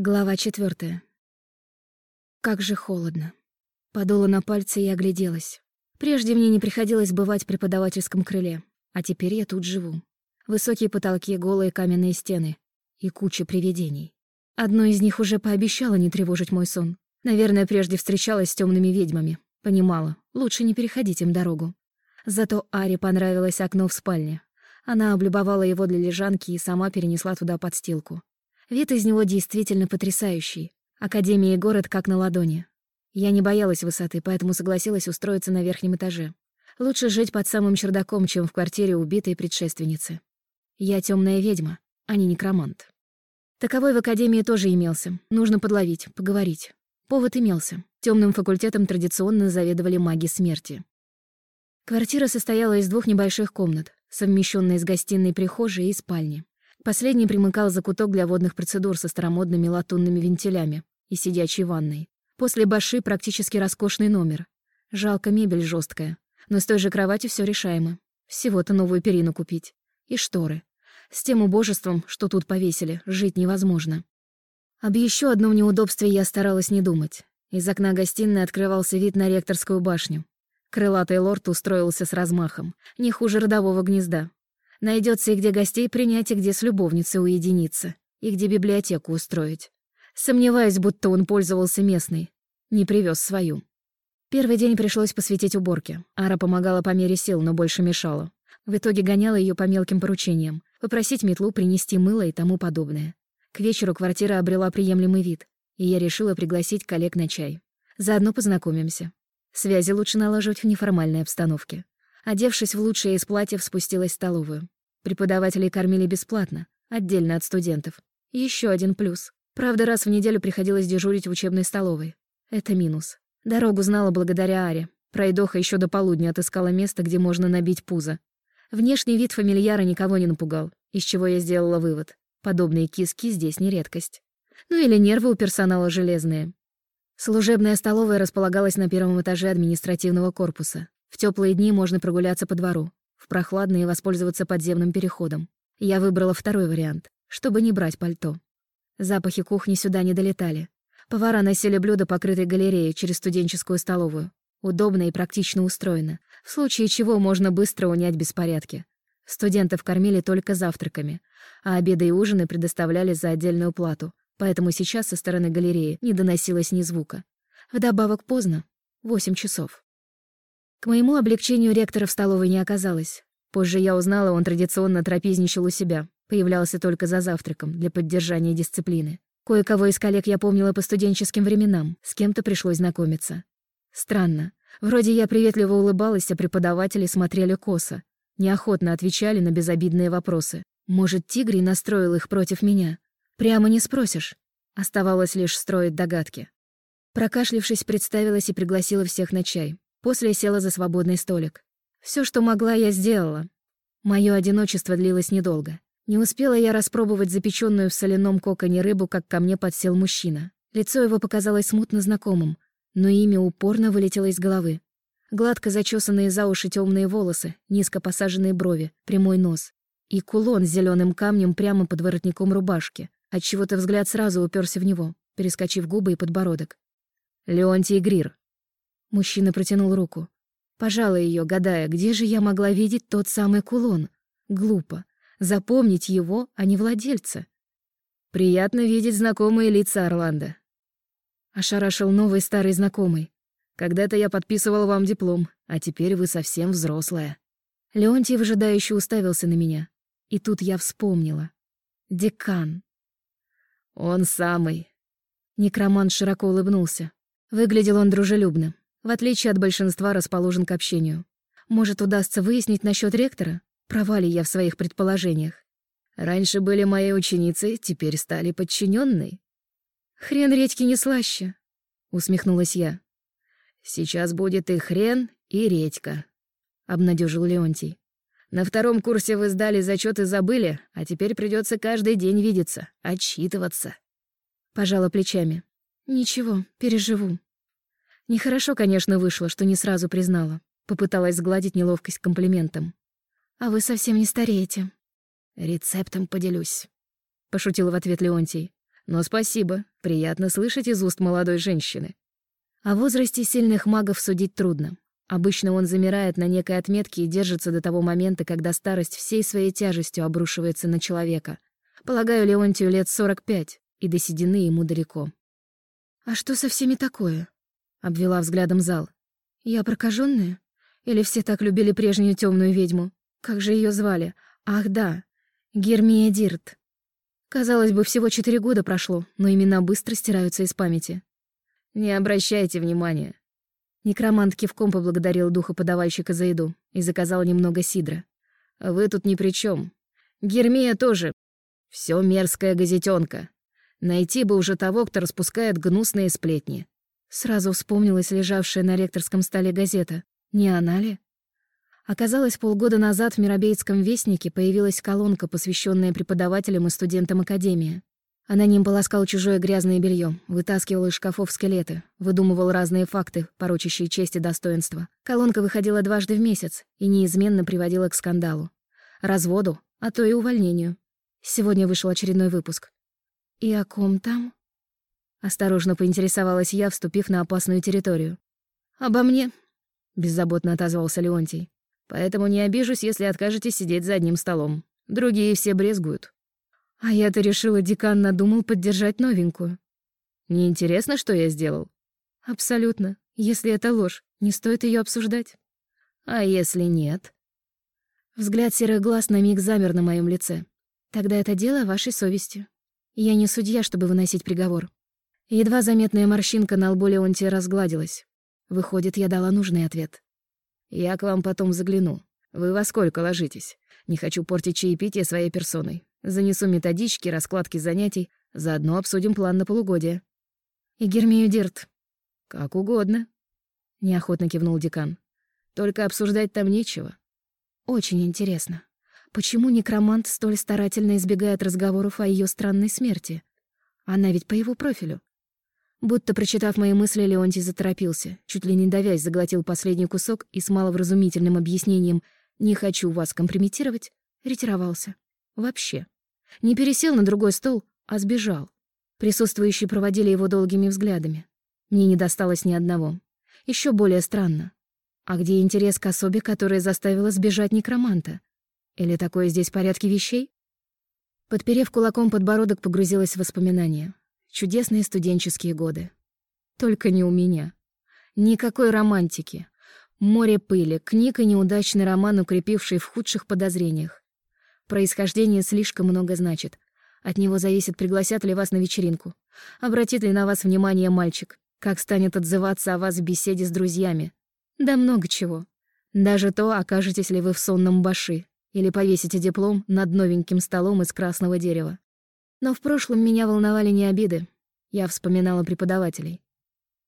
Глава четвертая. Как же холодно. Подула на пальцы и огляделась. Прежде мне не приходилось бывать в преподавательском крыле, а теперь я тут живу. Высокие потолки, голые каменные стены и куча привидений. Одно из них уже пообещало не тревожить мой сон. Наверное, прежде встречалась с темными ведьмами. Понимала, лучше не переходить им дорогу. Зато Аре понравилось окно в спальне. Она облюбовала его для лежанки и сама перенесла туда подстилку. Вид из него действительно потрясающий. Академия и город как на ладони. Я не боялась высоты, поэтому согласилась устроиться на верхнем этаже. Лучше жить под самым чердаком, чем в квартире убитой предшественницы. Я темная ведьма, а не некромант. Таковой в Академии тоже имелся. Нужно подловить, поговорить. Повод имелся. Темным факультетом традиционно заведовали маги смерти. Квартира состояла из двух небольших комнат, совмещенной с гостиной, прихожей и спальней. Последний примыкал закуток для водных процедур со старомодными латунными вентилями и сидячей ванной. После баши практически роскошный номер. Жалко, мебель жесткая, но с той же кроватью все решаемо. Всего-то новую перину купить. И шторы. С тем убожеством, что тут повесили, жить невозможно. Об еще одном неудобстве я старалась не думать. Из окна гостиной открывался вид на ректорскую башню. Крылатый лорд устроился с размахом, не хуже родового гнезда. Найдется и где гостей принять, и где с любовницей уединиться, и где библиотеку устроить. Сомневаюсь, будто он пользовался местной. Не привез свою. Первый день пришлось посвятить уборке. Ара помогала по мере сил, но больше мешала. В итоге гоняла ее по мелким поручениям. Попросить метлу, принести мыло и тому подобное. К вечеру квартира обрела приемлемый вид, и я решила пригласить коллег на чай. Заодно познакомимся. Связи лучше налаживать в неформальной обстановке. Одевшись в лучшее из платьев, спустилась в столовую. Преподавателей кормили бесплатно, отдельно от студентов. Еще один плюс. Правда, раз в неделю приходилось дежурить в учебной столовой. Это минус. Дорогу знала благодаря Аре. Пройдоха еще до полудня отыскала место, где можно набить пузо. Внешний вид фамильяра никого не напугал, из чего я сделала вывод. Подобные киски здесь не редкость. Ну или нервы у персонала железные. Служебная столовая располагалась на первом этаже административного корпуса. В теплые дни можно прогуляться по двору, в прохладные воспользоваться подземным переходом. Я выбрала второй вариант, чтобы не брать пальто. Запахи кухни сюда не долетали. Повара носили блюда, покрытые галереей, через студенческую столовую. Удобно и практично устроено, в случае чего можно быстро унять беспорядки. Студентов кормили только завтраками, а обеды и ужины предоставляли за отдельную плату, поэтому сейчас со стороны галереи не доносилось ни звука. Вдобавок поздно — восемь часов. К моему облегчению ректора в столовой не оказалось. Позже я узнала, он традиционно трапезничал у себя, появлялся только за завтраком для поддержания дисциплины. Кое-кого из коллег я помнила по студенческим временам, с кем-то пришлось знакомиться. Странно. Вроде я приветливо улыбалась, а преподаватели смотрели косо. Неохотно отвечали на безобидные вопросы. Может, Тигрий настроил их против меня? Прямо не спросишь. Оставалось лишь строить догадки. Прокашлившись, представилась и пригласила всех на чай. После села за свободный столик. Все, что могла, я сделала. Мое одиночество длилось недолго. Не успела я распробовать запеченную в соляном коконе рыбу, как ко мне подсел мужчина. Лицо его показалось смутно знакомым, но имя упорно вылетело из головы. Гладко зачесанные за уши темные волосы, низко посаженные брови, прямой нос. И кулон с зеленым камнем прямо под воротником рубашки. Отчего-то взгляд сразу уперся в него, перескочив губы и подбородок. «Леонтий Грир», Мужчина протянул руку. Пожала ее, гадая, где же я могла видеть тот самый кулон. Глупо. Запомнить его, а не владельца. «Приятно видеть знакомые лица Орландо». Ошарашил новый старый знакомый. «Когда-то я подписывал вам диплом, а теперь вы совсем взрослая». Леонтий выжидающе уставился на меня. И тут я вспомнила. Декан. «Он самый». Некромант широко улыбнулся. Выглядел он дружелюбно, в отличие от большинства, расположен к общению. Может, удастся выяснить насчет ректора? Права я в своих предположениях? Раньше были моей ученицей, теперь стали подчиненной. Хрен редьки не слаще, усмехнулась я. Сейчас будет и хрен, и редька, обнадежил Леонтий. На втором курсе вы сдали зачет и забыли, а теперь придется каждый день видеться, отчитываться. Пожала плечами. Ничего, переживу. Нехорошо, конечно, вышло, что не сразу признала. Попыталась сгладить неловкость комплиментом. «А вы совсем не стареете». «Рецептом поделюсь», — пошутил в ответ Леонтий. Но спасибо, приятно слышать из уст молодой женщины. О возрасте сильных магов судить трудно. Обычно он замирает на некой отметке и держится до того момента, когда старость всей своей тяжестью обрушивается на человека. Полагаю, Леонтию лет 45, и до седины ему далеко. «А что со всеми такое?» — обвела взглядом зал. «Я прокаженная? Или все так любили прежнюю темную ведьму? Как же ее звали? Ах, да, Гермия Дирт. Казалось бы, всего четыре года прошло, но имена быстро стираются из памяти. Не обращайте внимания. Некромант кивком поблагодарил духа подавальщика за еду и заказал немного сидра. Вы тут ни при чем. Гермия тоже. Все мерзкая газетенка. Найти бы уже того, кто распускает гнусные сплетни. Сразу вспомнилась лежавшая на ректорском столе газета. Не она ли? Оказалось, полгода назад в Миробейском вестнике появилась колонка, посвященная преподавателям и студентам Академии. Аноним полоскал чужое грязное белье, вытаскивал из шкафов скелеты, выдумывал разные факты, порочащие честь и достоинство. Колонка выходила дважды в месяц и неизменно приводила к скандалу. Разводу, а то и увольнению. Сегодня вышел очередной выпуск. «И о ком там?» Осторожно поинтересовалась я, вступив на опасную территорию. «Обо мне», — беззаботно отозвался Леонтий. Поэтому не обижусь, если откажетесь сидеть за одним столом. Другие все брезгуют. А я-то решила, декан надумал поддержать новенькую. Неинтересно, что я сделал? Абсолютно. Если это ложь, не стоит ее обсуждать. А если нет? Взгляд серых глаз на миг замер на моем лице. Тогда это дело вашей совести. Я не судья, чтобы выносить приговор. Едва заметная морщинка на лбу Леонтия разгладилась. Выходит, я дала нужный ответ. Я к вам потом загляну. Вы во сколько ложитесь? Не хочу портить чаепитие своей персоной. Занесу методички, раскладки занятий, заодно обсудим план на полугодие. И Гермию Дирт. Как угодно. Неохотно кивнул декан. Только обсуждать там нечего. Очень интересно. Почему некромант столь старательно избегает разговоров о ее странной смерти? Она ведь по его профилю. Будто, прочитав мои мысли, Леонтий заторопился, чуть ли не давясь, заглотил последний кусок и с маловразумительным объяснением «не хочу вас компрометировать» ретировался. Вообще. Не пересел на другой стол, а сбежал. Присутствующие проводили его долгими взглядами. Мне не досталось ни одного. Еще более странно. А где интерес к особе, которая заставила сбежать некроманта? Или такое здесь порядки вещей? Подперев кулаком подбородок, погрузилась в воспоминания. Чудесные студенческие годы. Только не у меня. Никакой романтики. Море пыли, книг и неудачный роман, укрепивший в худших подозрениях. Происхождение слишком много значит. От него зависит, пригласят ли вас на вечеринку. Обратит ли на вас внимание мальчик. Как станет отзываться о вас в беседе с друзьями. Да много чего. Даже то, окажетесь ли вы в сонном баши. Или повесите диплом над новеньким столом из красного дерева. Но в прошлом меня волновали не обиды. Я вспоминала преподавателей.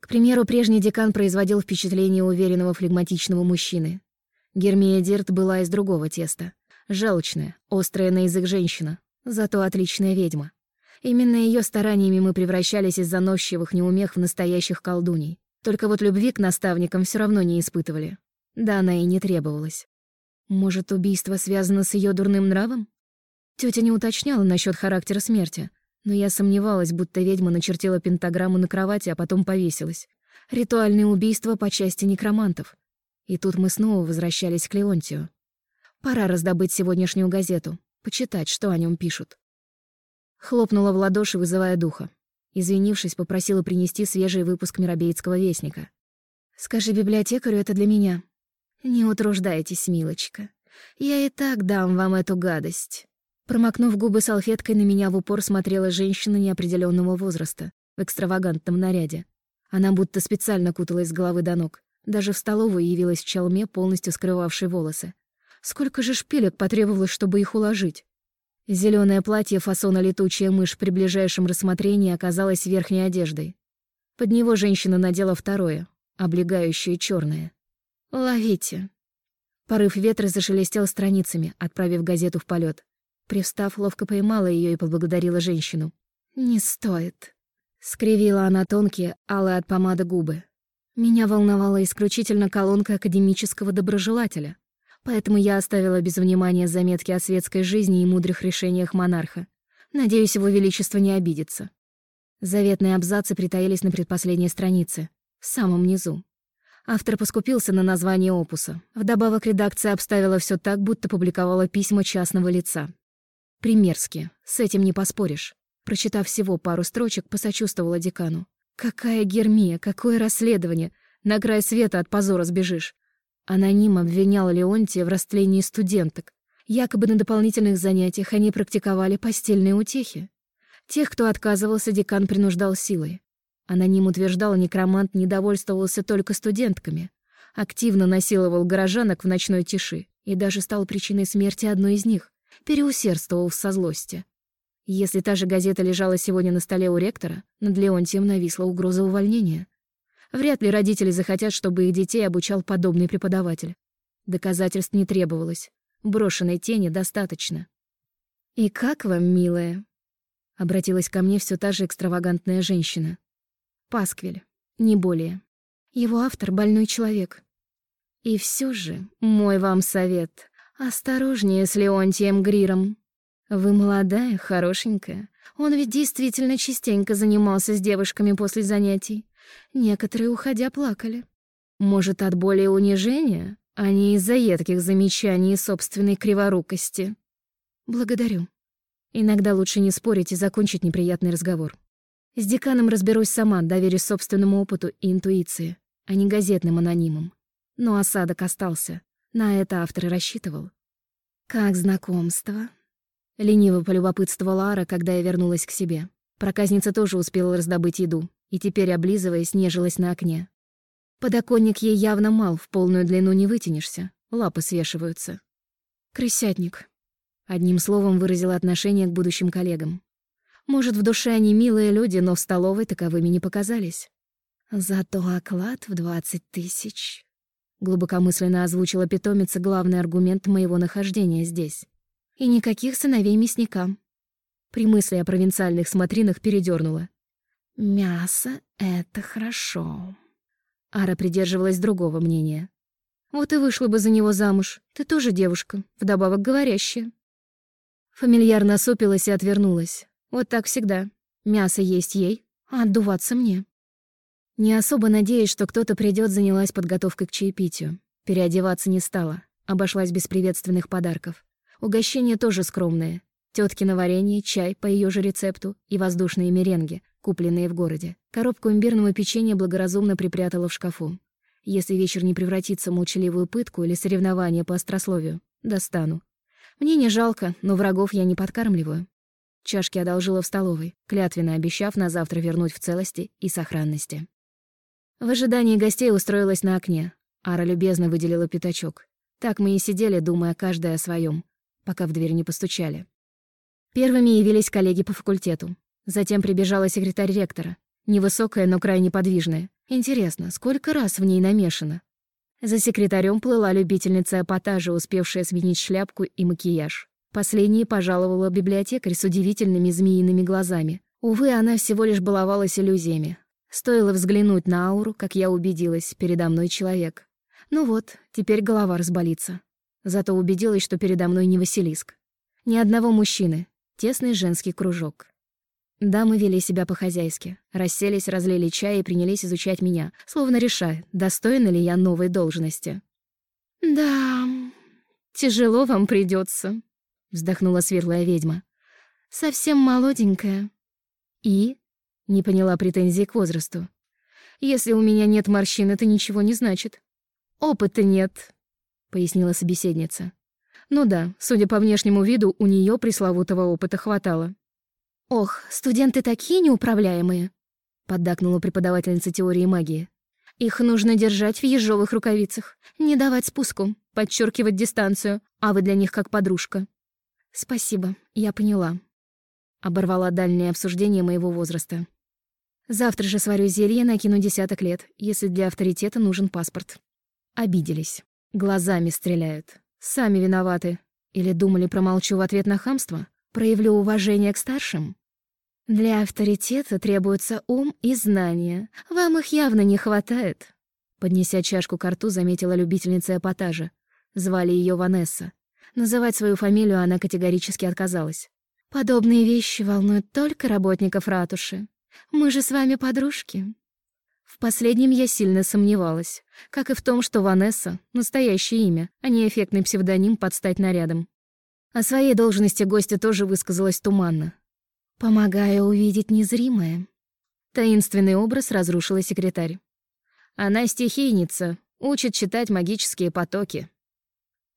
К примеру, прежний декан производил впечатление уверенного флегматичного мужчины. Гермия Дирт была из другого теста. Желчная, острая на язык женщина, зато отличная ведьма. Именно ее стараниями мы превращались из заносчивых неумех в настоящих колдуней. Только вот любви к наставникам все равно не испытывали. Да она и не требовалась. Может, убийство связано с ее дурным нравом? Тётя не уточняла насчёт характера смерти, но я сомневалась, будто ведьма начертила пентаграмму на кровати, а потом повесилась. Ритуальное убийство по части некромантов. И тут мы снова возвращались к Леонтию. Пора раздобыть сегодняшнюю газету, почитать, что о нём пишут. Хлопнула в ладоши, вызывая духа. Извинившись, попросила принести свежий выпуск Миробейтского вестника. «Скажи библиотекарю, это для меня». «Не утруждайтесь, милочка. Я и так дам вам эту гадость». Промокнув губы салфеткой, на меня в упор смотрела женщина неопределенного возраста в экстравагантном наряде. Она будто специально куталась с головы до ног. Даже в столовую явилась в чалме, полностью скрывавшей волосы. Сколько же шпилек потребовалось, чтобы их уложить? Зеленое платье фасона «Летучая мышь» при ближайшем рассмотрении оказалось верхней одеждой. Под него женщина надела второе, облегающее черное. «Ловите». Порыв ветра зашелестел страницами, отправив газету в полет. Привстав, ловко поймала ее и поблагодарила женщину. «Не стоит». Скривила она тонкие, алые от помады губы. Меня волновала исключительно колонка академического доброжелателя, поэтому я оставила без внимания заметки о светской жизни и мудрых решениях монарха. Надеюсь, его величество не обидится. Заветные абзацы притаились на предпоследней странице, в самом низу. Автор поскупился на название опуса. Вдобавок редакция обставила все так, будто публиковала письма частного лица. Примерски, с этим не поспоришь. Прочитав всего пару строчек, посочувствовала декану. «Какая гермия, какое расследование! На край света от позора сбежишь!» Аноним обвинял Леонтия в растлении студенток. Якобы на дополнительных занятиях они практиковали постельные утехи. Тех, кто отказывался, декан принуждал силой. Аноним утверждал, некромант недовольствовался только студентками, активно насиловал горожанок в ночной тиши и даже стал причиной смерти одной из них, переусердствовав со злости. Если та же газета лежала сегодня на столе у ректора, над Леонтием нависла угроза увольнения. Вряд ли родители захотят, чтобы их детей обучал подобный преподаватель. Доказательств не требовалось. Брошенной тени достаточно. «И как вам, милая?» — обратилась ко мне все та же экстравагантная женщина. Пасквиль, не более. Его автор — больной человек. И все же, мой вам совет, осторожнее с Леонтием Гриром. Вы молодая, хорошенькая. Он ведь действительно частенько занимался с девушками после занятий. Некоторые, уходя, плакали. Может, от боли и унижения, а не из-за едких замечаний и собственной криворукости. Благодарю. Иногда лучше не спорить и закончить неприятный разговор. С деканом разберусь сама, доверюсь собственному опыту и интуиции, а не газетным анонимам. Но осадок остался. На это автор и рассчитывал. «Как знакомство?» Лениво полюбопытствовала Ара, когда я вернулась к себе. Проказница тоже успела раздобыть еду, и теперь, облизываясь, нежилась на окне. Подоконник ей явно мал, в полную длину не вытянешься, лапы свешиваются. «Крысятник», — одним словом выразила отношение к будущим коллегам. Может, в душе они милые люди, но в столовой таковыми не показались. Зато оклад в двадцать тысяч. Глубокомысленно озвучила питомица главный аргумент моего нахождения здесь. И никаких сыновей мясника. При мысли о провинциальных смотринах передернула. «Мясо — это хорошо». Ара придерживалась другого мнения. «Вот и вышла бы за него замуж. Ты тоже девушка, вдобавок говорящая». Фамильяр насупилась и отвернулась. Вот так всегда. Мясо есть ей, а отдуваться мне. Не особо надеясь, что кто-то придет, занялась подготовкой к чаепитию. Переодеваться не стала, обошлась без приветственных подарков. Угощения тоже скромные. Тёткино варенье, чай по ее же рецепту и воздушные меренги, купленные в городе. Коробку имбирного печенья благоразумно припрятала в шкафу. Если вечер не превратится в молчаливую пытку или соревнование по острословию, достану. Мне не жалко, но врагов я не подкармливаю. Чашки одолжила в столовой, клятвенно обещав на завтра вернуть в целости и сохранности. В ожидании гостей устроилась на окне. Ара любезно выделила пятачок. Так мы и сидели, думая каждая о своем, пока в дверь не постучали. Первыми явились коллеги по факультету. Затем прибежала секретарь ректора. Невысокая, но крайне подвижная. Интересно, сколько раз в ней намешано? За секретарем плыла любительница эпатажа, успевшая сменить шляпку и макияж. Последней пожаловала библиотекарь с удивительными змеиными глазами. Увы, она всего лишь баловалась иллюзиями. Стоило взглянуть на ауру, как я убедилась, передо мной человек. Ну вот, теперь голова разболится. Зато убедилась, что передо мной не Василиск. Ни одного мужчины. Тесный женский кружок. Дамы вели себя по-хозяйски. Расселись, разлили чай и принялись изучать меня, словно решая, достойна ли я новой должности. «Да, тяжело вам придется, вздохнула светлая ведьма. Совсем молоденькая. И? Не поняла претензий к возрасту. Если у меня нет морщин, это ничего не значит. Опыта нет, пояснила собеседница. Ну да, судя по внешнему виду, у нее пресловутого опыта хватало. Ох, студенты такие неуправляемые, поддакнула преподавательница теории магии. Их нужно держать в ежовых рукавицах, не давать спуску, подчеркивать дистанцию, а вы для них как подружка. «Спасибо, я поняла». Оборвала дальнее обсуждение моего возраста. «Завтра же сварю зелье, накину десяток лет, если для авторитета нужен паспорт». Обиделись. Глазами стреляют. Сами виноваты. Или думали, промолчу в ответ на хамство? Проявлю уважение к старшим? Для авторитета требуется ум и знания. Вам их явно не хватает. Поднеся чашку к рту, заметила любительница эпатажа. Звали ее Ванесса. Называть свою фамилию она категорически отказалась. Подобные вещи волнуют только работников ратуши. Мы же с вами подружки». В последнем я сильно сомневалась, как и в том, что Ванесса — настоящее имя, а не эффектный псевдоним под стать нарядом. О своей должности гостя тоже высказалась туманно. «Помогая увидеть незримое». Таинственный образ разрушила секретарь. «Она стихийница, учит читать магические потоки».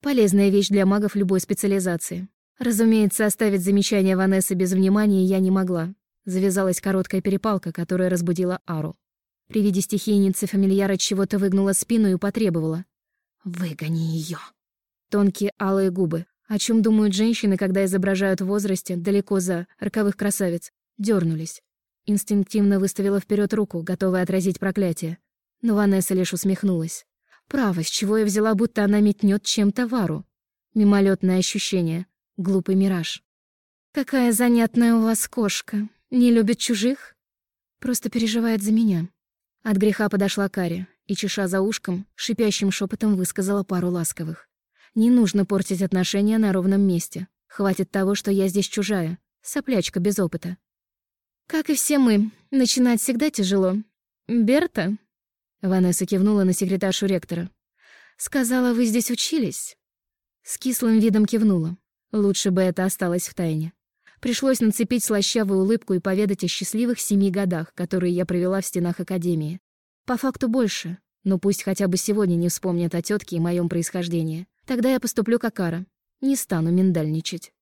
Полезная вещь для магов любой специализации. Разумеется, оставить замечание Ванессы без внимания я не могла. Завязалась короткая перепалка, которая разбудила Ару. При виде стихийницы фамильяра чего-то выгнула спину и потребовала. «Выгони ее. Тонкие алые губы, о чем думают женщины, когда изображают в возрасте далеко за роковых красавиц, дернулись. Инстинктивно выставила вперед руку, готовая отразить проклятие. Но Ванесса лишь усмехнулась. Право, с чего я взяла, будто она метнет чем-то вару. Мимолетное ощущение. Глупый мираж. «Какая занятная у вас кошка. Не любит чужих?» Просто переживает за меня. От греха подошла Кари и, чеша за ушком, шипящим шепотом высказала пару ласковых. «Не нужно портить отношения на ровном месте. Хватит того, что я здесь чужая, соплячка без опыта». «Как и все мы, начинать всегда тяжело. Берта?» Ванесса кивнула на секретаршу ректора. «Сказала, вы здесь учились?» С кислым видом кивнула. Лучше бы это осталось в тайне. Пришлось нацепить слащавую улыбку и поведать о счастливых семи годах, которые я провела в стенах Академии. По факту больше, но пусть хотя бы сегодня не вспомнят о тетке и моем происхождении. Тогда я поступлю как Ара. Не стану миндальничать.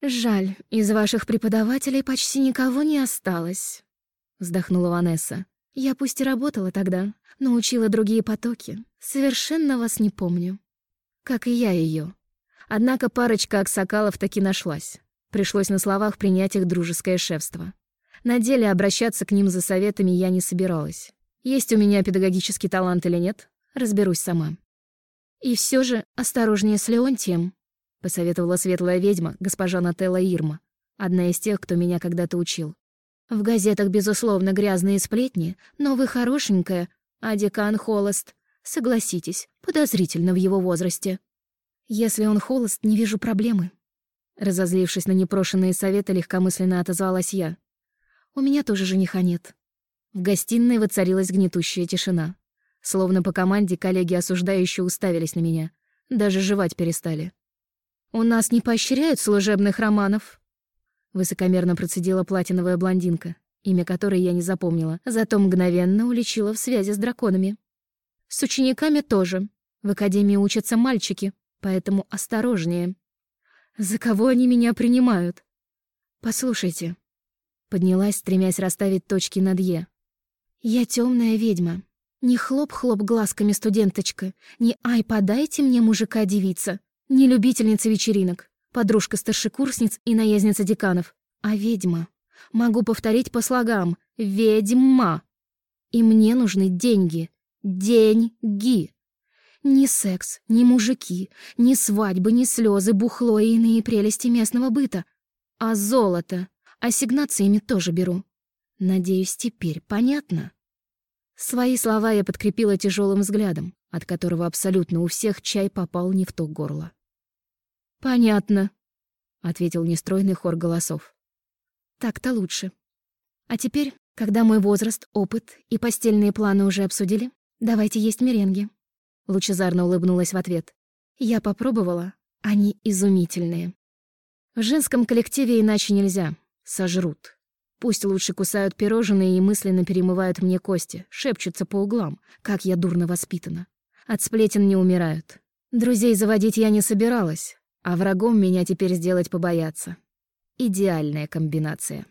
«Жаль, из ваших преподавателей почти никого не осталось», — вздохнула Ванесса. «Я пусть и работала тогда, но учила другие потоки. Совершенно вас не помню. Как и я ее. Однако парочка аксакалов таки нашлась. Пришлось на словах принять их дружеское шефство. На деле обращаться к ним за советами я не собиралась. Есть у меня педагогический талант или нет, разберусь сама. И все же осторожнее с Леонтием, посоветовала светлая ведьма, госпожа Нателла Ирма, одна из тех, кто меня когда-то учил. В газетах, безусловно, грязные сплетни, но вы хорошенькая, а декан холост. Согласитесь, подозрительно в его возрасте. Если он холост, не вижу проблемы. Разозлившись на непрошенные советы, легкомысленно отозвалась я. У меня тоже жениха нет. В гостиной воцарилась гнетущая тишина. Словно по команде коллеги осуждающие уставились на меня. Даже жевать перестали. «У нас не поощряют служебных романов», — высокомерно процедила платиновая блондинка, имя которой я не запомнила, зато мгновенно уличила в связи с драконами. «С учениками тоже. В академии учатся мальчики, поэтому осторожнее. За кого они меня принимают? Послушайте. Поднялась, стремясь расставить точки над «е». Я темная ведьма. Не хлоп-хлоп глазками студенточка, не «ай, подайте мне мужика-девица», не любительница вечеринок, подружка старшекурсниц и наездница деканов, а ведьма. Могу повторить по слогам «ведьма». И мне нужны деньги. Деньги. Ни секс, ни мужики, ни свадьбы, ни слезы, бухло и иные прелести местного быта. А золото. Ассигнациями тоже беру. Надеюсь, теперь понятно? Свои слова я подкрепила тяжелым взглядом, от которого абсолютно у всех чай попал не в то горло. «Понятно», — ответил нестройный хор голосов. «Так-то лучше. А теперь, когда мой возраст, опыт и постельные планы уже обсудили, давайте есть меренги». Лучезарно улыбнулась в ответ. Я попробовала. Они изумительные. В женском коллективе иначе нельзя. Сожрут. Пусть лучше кусают пирожные и мысленно перемывают мне кости, шепчутся по углам, как я дурно воспитана. От сплетен не умирают. Друзей заводить я не собиралась, а врагом меня теперь сделать побояться. Идеальная комбинация.